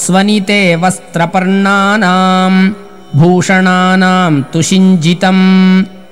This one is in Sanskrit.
स्वनिते वस्त्रपर्णानाम् भूषणानां तुषिञ्जितम्।